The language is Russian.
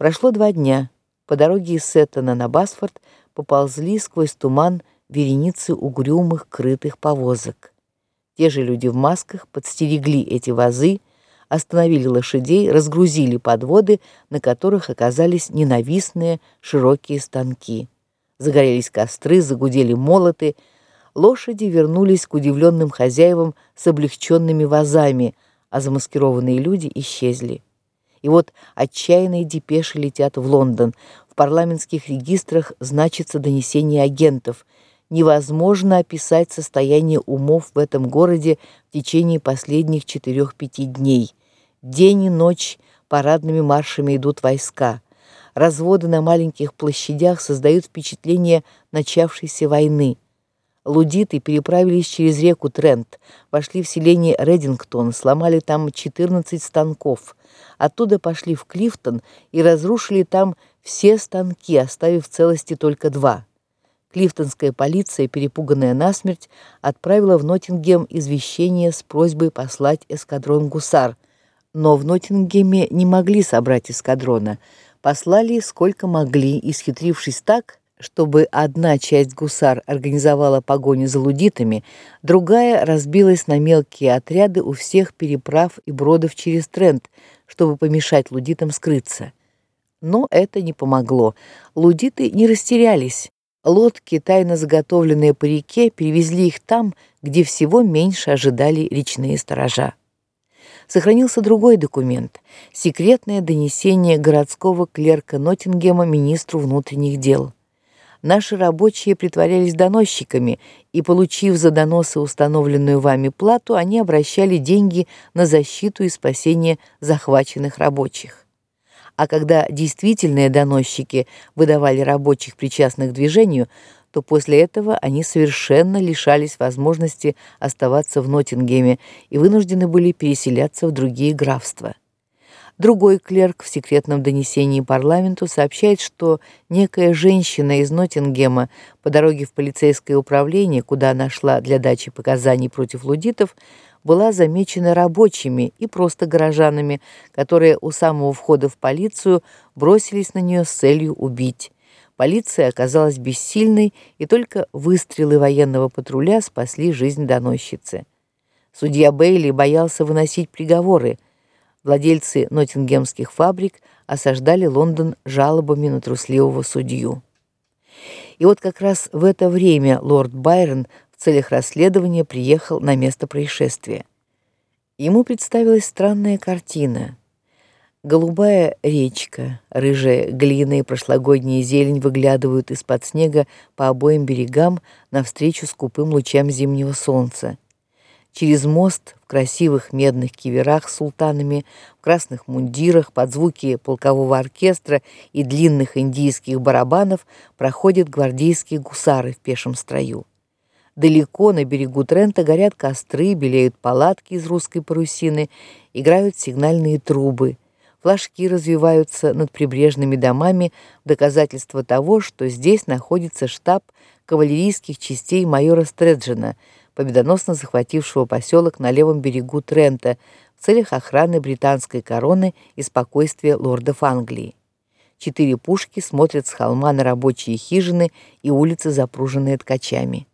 Прошло два дня. По дороге из Сеттона на Басфорд поползли сквозь туман вереницы угрюмых крытых повозок. Те же люди в масках подстерегли эти вазы, остановили лошадей, разгрузили подводы, на которых оказались ненавистные широкие станки. Загорелись костры, загудели молоты, лошади вернулись к удивленным хозяевам с облегченными вазами, а замаскированные люди исчезли. И вот отчаянные депеши летят в Лондон. В парламентских регистрах значится донесение агентов. Невозможно описать состояние умов в этом городе в течение последних четырех-пяти дней. День и ночь парадными маршами идут войска. Разводы на маленьких площадях создают впечатление начавшейся войны. Лудиты переправились через реку Трент, вошли в селение Редингтон, сломали там 14 станков. Оттуда пошли в Клифтон и разрушили там все станки, оставив в целости только два. Клифтонская полиция, перепуганная насмерть, отправила в Ноттингем извещение с просьбой послать эскадрон гусар, но в Ноттингеме не могли собрать эскадрона. Послали сколько могли, исхитрившись так, чтобы одна часть гусар организовала погоню за лудитами, другая разбилась на мелкие отряды у всех переправ и бродов через Трент, чтобы помешать лудитам скрыться. Но это не помогло. Лудиты не растерялись. Лодки, тайно заготовленные по реке, перевезли их там, где всего меньше ожидали речные сторожа. Сохранился другой документ секретное донесение городского клерка Ноттингема министру внутренних дел наши рабочие притворялись доносчиками, и получив за доносы установленную вами плату, они обращали деньги на защиту и спасение захваченных рабочих. А когда действительные доносчики выдавали рабочих причастных к движению, то после этого они совершенно лишались возможности оставаться в Ноттингеме и вынуждены были переселяться в другие графства. Другой клерк в секретном донесении парламенту сообщает, что некая женщина из Ноттингема по дороге в полицейское управление, куда она шла для дачи показаний против лудитов, была замечена рабочими и просто горожанами, которые у самого входа в полицию бросились на нее с целью убить. Полиция оказалась бессильной, и только выстрелы военного патруля спасли жизнь доносчицы. Судья Бейли боялся выносить приговоры, Владельцы ноттингемских фабрик осаждали Лондон жалобами на трусливого судью. И вот как раз в это время лорд Байрон в целях расследования приехал на место происшествия. Ему представилась странная картина. Голубая речка, рыжая глина и прошлогодняя зелень выглядывают из-под снега по обоим берегам навстречу скупым лучам зимнего солнца. Через мост в красивых медных киверах с султанами, в красных мундирах под звуки полкового оркестра и длинных индийских барабанов проходят гвардейские гусары в пешем строю. Далеко на берегу Трента горят костры, белеют палатки из русской парусины, играют сигнальные трубы. Флажки развиваются над прибрежными домами в доказательство того, что здесь находится штаб кавалерийских частей майора Стреджена – победоносно захватившего поселок на левом берегу Трента в целях охраны британской короны и спокойствия лордов Англии. Четыре пушки смотрят с холма на рабочие хижины и улицы, запруженные ткачами.